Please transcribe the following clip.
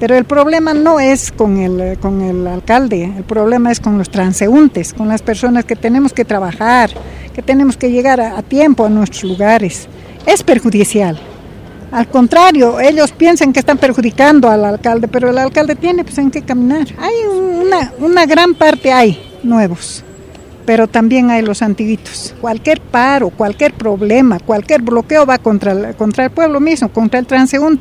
Pero el problema no es con el, con el alcalde, el problema es con los transeúntes, con las personas que tenemos que trabajar, que tenemos que llegar a, a tiempo a nuestros lugares. Es perjudicial. Al contrario, ellos piensan que están perjudicando al alcalde, pero el alcalde tiene pues, en qué caminar. Hay una, una gran parte, hay nuevos, pero también hay los antiguitos. Cualquier paro, cualquier problema, cualquier bloqueo va contra el, contra el pueblo mismo, contra el transeúnte.